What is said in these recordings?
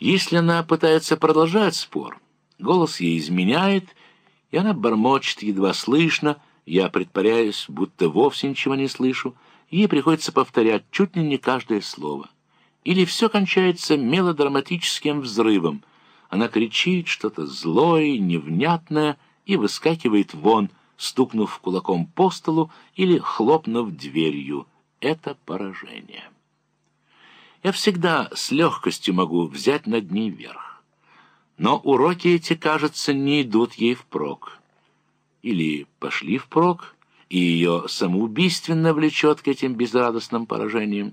Если она пытается продолжать спор, голос ей изменяет, и она бормочет едва слышно, я притворяюсь, будто вовсе ничего не слышу, ей приходится повторять чуть ли не каждое слово. Или все кончается мелодраматическим взрывом. Она кричит что-то злое, невнятное и выскакивает вон, стукнув кулаком по столу или хлопнув дверью. Это поражение. Я всегда с легкостью могу взять над ней верх. Но уроки эти, кажется, не идут ей впрок. Или пошли впрок, и ее самоубийственно влечет к этим безрадостным поражениям.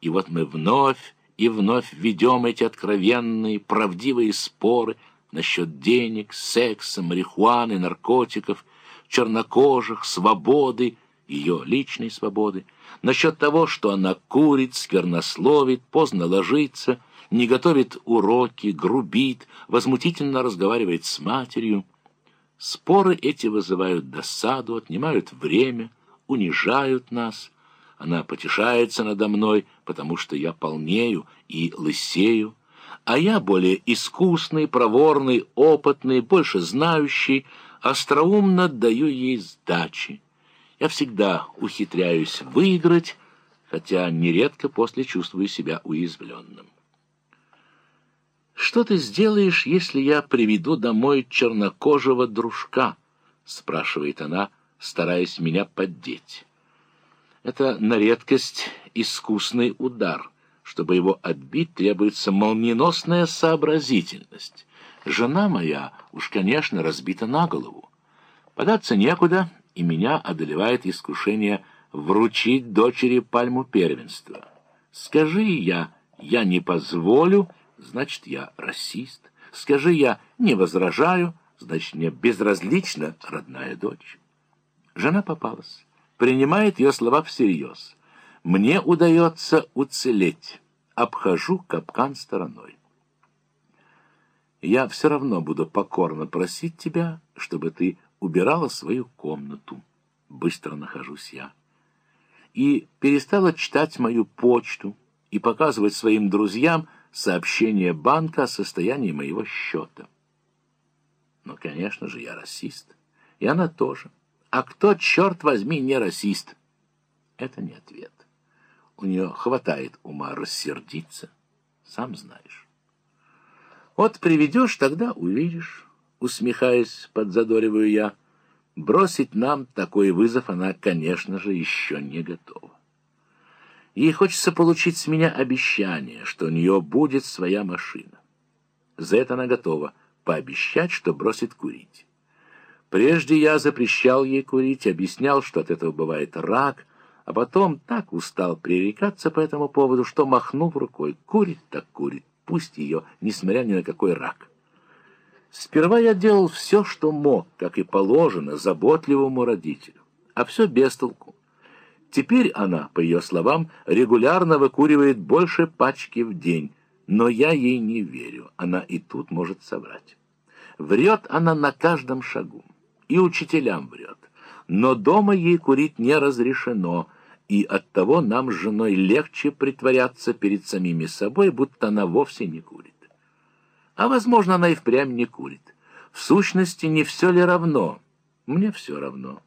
И вот мы вновь и вновь ведем эти откровенные, правдивые споры насчет денег, секса, марихуаны, наркотиков, чернокожих, свободы, ее личной свободы, насчет того, что она курит, сквернословит, поздно ложится, не готовит уроки, грубит, возмутительно разговаривает с матерью. Споры эти вызывают досаду, отнимают время, унижают нас. Она потешается надо мной, потому что я полнею и лысею, а я более искусный, проворный, опытный, больше знающий, остроумно даю ей сдачи. Я всегда ухитряюсь выиграть, хотя нередко после чувствую себя уязвленным. «Что ты сделаешь, если я приведу домой чернокожего дружка?» — спрашивает она, стараясь меня поддеть. Это на редкость искусный удар. Чтобы его отбить, требуется молниеносная сообразительность. Жена моя уж, конечно, разбита на голову. Податься некуда, и меня одолевает искушение вручить дочери пальму первенства. Скажи я, я не позволю, значит, я расист. Скажи я, не возражаю, значит, мне безразлична родная дочь. Жена попалась, принимает ее слова всерьез. Мне удается уцелеть, обхожу капкан стороной. Я все равно буду покорно просить тебя, чтобы ты убирала свою комнату. Быстро нахожусь я. И перестала читать мою почту и показывать своим друзьям сообщение банка о состоянии моего счета. Но, конечно же, я расист. И она тоже. А кто, черт возьми, не расист? Это не ответ. У нее хватает ума рассердиться. Сам знаешь. Вот приведешь, тогда увидишь усмехаясь, подзадориваю я. Бросить нам такой вызов она, конечно же, еще не готова. Ей хочется получить с меня обещание, что у нее будет своя машина. За это она готова пообещать, что бросит курить. Прежде я запрещал ей курить, объяснял, что от этого бывает рак, а потом так устал пререкаться по этому поводу, что, махнув рукой, курит так курит, пусть ее, несмотря ни на какой рак. Сперва я делал все, что мог, как и положено, заботливому родителю, а все без толку. Теперь она, по ее словам, регулярно выкуривает больше пачки в день, но я ей не верю, она и тут может соврать. Врет она на каждом шагу, и учителям врет, но дома ей курить не разрешено, и оттого нам с женой легче притворяться перед самими собой, будто она вовсе не курит. А, возможно, она и впрямь не курит. В сущности, не все ли равно? Мне все равно.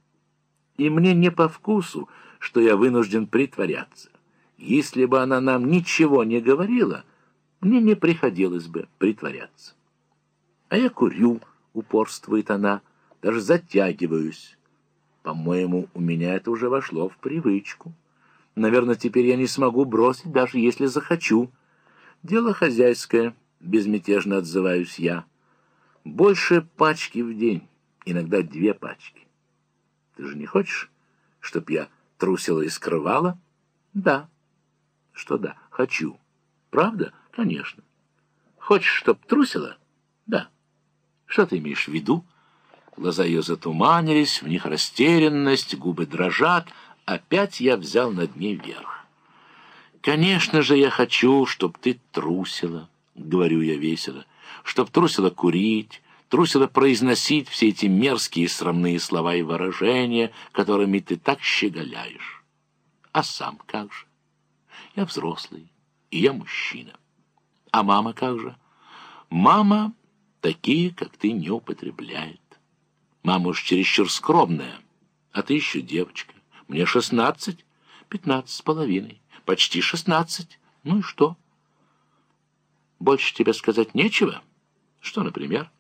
И мне не по вкусу, что я вынужден притворяться. Если бы она нам ничего не говорила, мне не приходилось бы притворяться. А я курю, упорствует она, даже затягиваюсь. По-моему, у меня это уже вошло в привычку. Наверное, теперь я не смогу бросить, даже если захочу. Дело хозяйское — безмятежно отзываюсь я. Больше пачки в день, иногда две пачки. Ты же не хочешь, чтоб я трусила и скрывала? Да. Что да? Хочу. Правда? Конечно. Хочешь, чтоб трусила? Да. Что ты имеешь в виду? Глаза ее затуманились, в них растерянность, губы дрожат. Опять я взял над ней верх. Конечно же, я хочу, чтоб ты трусила говорю я весело, чтоб трусила курить, трусила произносить все эти мерзкие срамные слова и выражения, которыми ты так щеголяешь. А сам как же? Я взрослый, и я мужчина. А мама как же? Мама такие, как ты, не употребляет. Мама уж чересчур скромная, а ты еще девочка. Мне шестнадцать, пятнадцать с половиной, почти шестнадцать. Ну и что? Больше тебе сказать нечего? Что, например?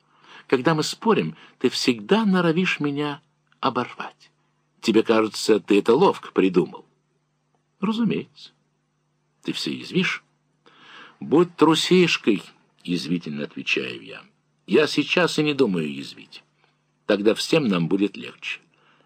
Когда мы спорим, ты всегда норовишь меня оборвать. Тебе кажется, ты это ловко придумал. Разумеется. Ты все язвишь? Будь трусишкой, язвительно отвечаю я. Я сейчас и не думаю язвить. Тогда всем нам будет легче.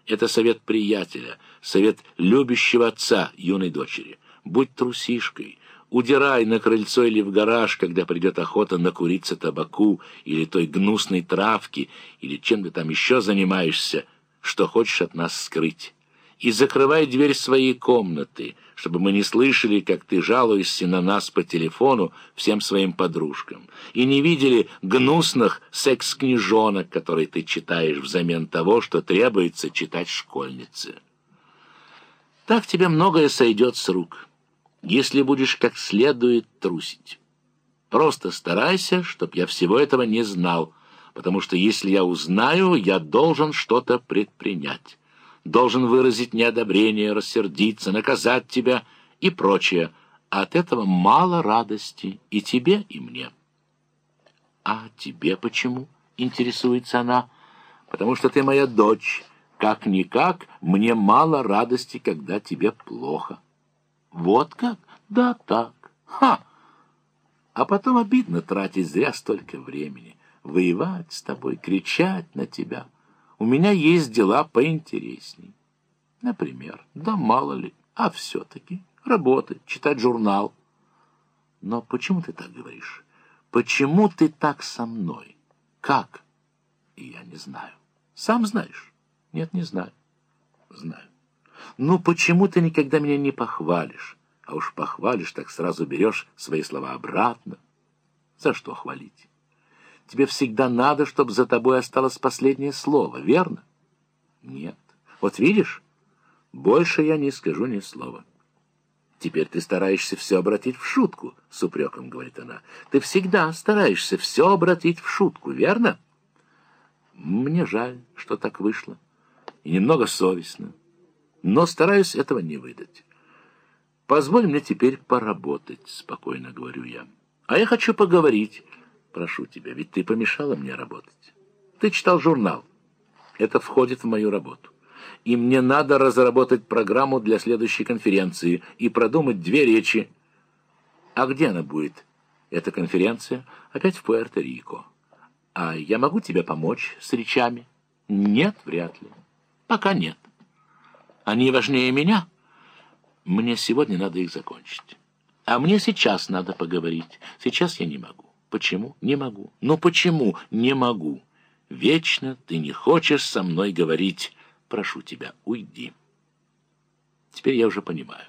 Это совет приятеля, совет любящего отца юной дочери. Будь трусишкой, удирай на крыльцо или в гараж, когда придет охота накуриться табаку или той гнусной травки, или чем ты там еще занимаешься, что хочешь от нас скрыть. И закрывай дверь своей комнаты, чтобы мы не слышали, как ты жалуешься на нас по телефону всем своим подружкам, и не видели гнусных секс-книжонок, которые ты читаешь взамен того, что требуется читать школьнице. Так тебе многое сойдет с рук, если будешь как следует трусить. Просто старайся, чтоб я всего этого не знал, потому что если я узнаю, я должен что-то предпринять, должен выразить неодобрение, рассердиться, наказать тебя и прочее. А от этого мало радости и тебе, и мне. А тебе почему? Интересуется она. Потому что ты моя дочь. Как-никак, мне мало радости, когда тебе плохо. Вот как? Да так. Ха! А потом обидно тратить зря столько времени воевать с тобой, кричать на тебя. У меня есть дела поинтересней. Например, да мало ли, а все-таки работать, читать журнал. Но почему ты так говоришь? Почему ты так со мной? Как? Я не знаю. Сам знаешь? Нет, не знаю. Знаю. Ну, почему ты никогда меня не похвалишь? А уж похвалишь, так сразу берешь свои слова обратно. За что хвалить? Тебе всегда надо, чтобы за тобой осталось последнее слово, верно? Нет. Вот видишь, больше я не скажу ни слова. Теперь ты стараешься все обратить в шутку, с упреком говорит она. Ты всегда стараешься все обратить в шутку, верно? Мне жаль, что так вышло. И немного совестно. Но стараюсь этого не выдать. Позволь мне теперь поработать, спокойно говорю я. А я хочу поговорить Прошу тебя, ведь ты помешала мне работать. Ты читал журнал. Это входит в мою работу. И мне надо разработать программу для следующей конференции и продумать две речи. А где она будет, эта конференция? Опять в Пуэрто-Рико. А я могу тебе помочь с речами? Нет, вряд ли. Пока нет. Они важнее меня. Мне сегодня надо их закончить. А мне сейчас надо поговорить. Сейчас я не могу. Почему? Не могу. Но почему? Не могу. Вечно ты не хочешь со мной говорить. Прошу тебя, уйди. Теперь я уже понимаю.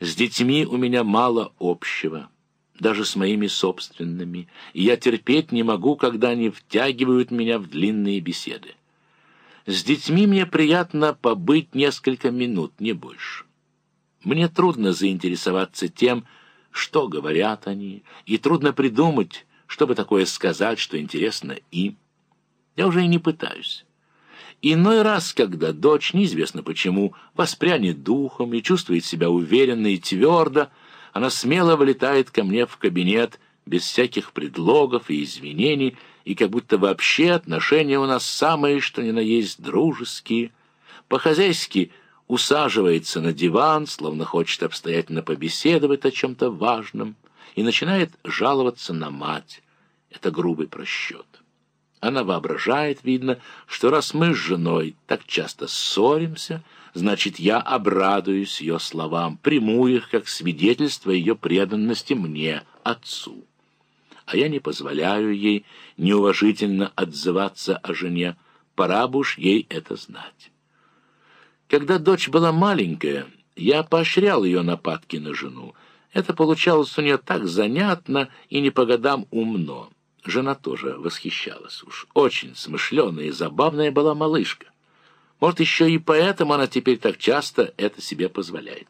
С детьми у меня мало общего, даже с моими собственными, и я терпеть не могу, когда они втягивают меня в длинные беседы. С детьми мне приятно побыть несколько минут, не больше. Мне трудно заинтересоваться тем, что говорят они, и трудно придумать, чтобы такое сказать, что интересно им. Я уже и не пытаюсь. Иной раз, когда дочь, неизвестно почему, воспрянет духом и чувствует себя уверенно и твердо, она смело вылетает ко мне в кабинет без всяких предлогов и извинений, и как будто вообще отношения у нас самые, что ни на есть, дружеские. По-хозяйски усаживается на диван, словно хочет обстоятельно побеседовать о чем-то важном, и начинает жаловаться на мать. Это грубый просчет. Она воображает, видно, что раз мы с женой так часто ссоримся, значит, я обрадуюсь ее словам, приму их как свидетельство ее преданности мне, отцу. А я не позволяю ей неуважительно отзываться о жене, пора бы уж ей это знать. Когда дочь была маленькая, я поощрял ее нападки на жену. Это получалось у нее так занятно и не по годам умно. Жена тоже восхищалась уж. Очень смышленая и забавная была малышка. Может, еще и поэтому она теперь так часто это себе позволяет.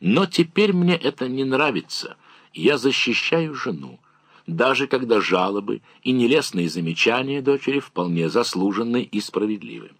Но теперь мне это не нравится. Я защищаю жену, даже когда жалобы и нелестные замечания дочери вполне заслуженны и справедливы.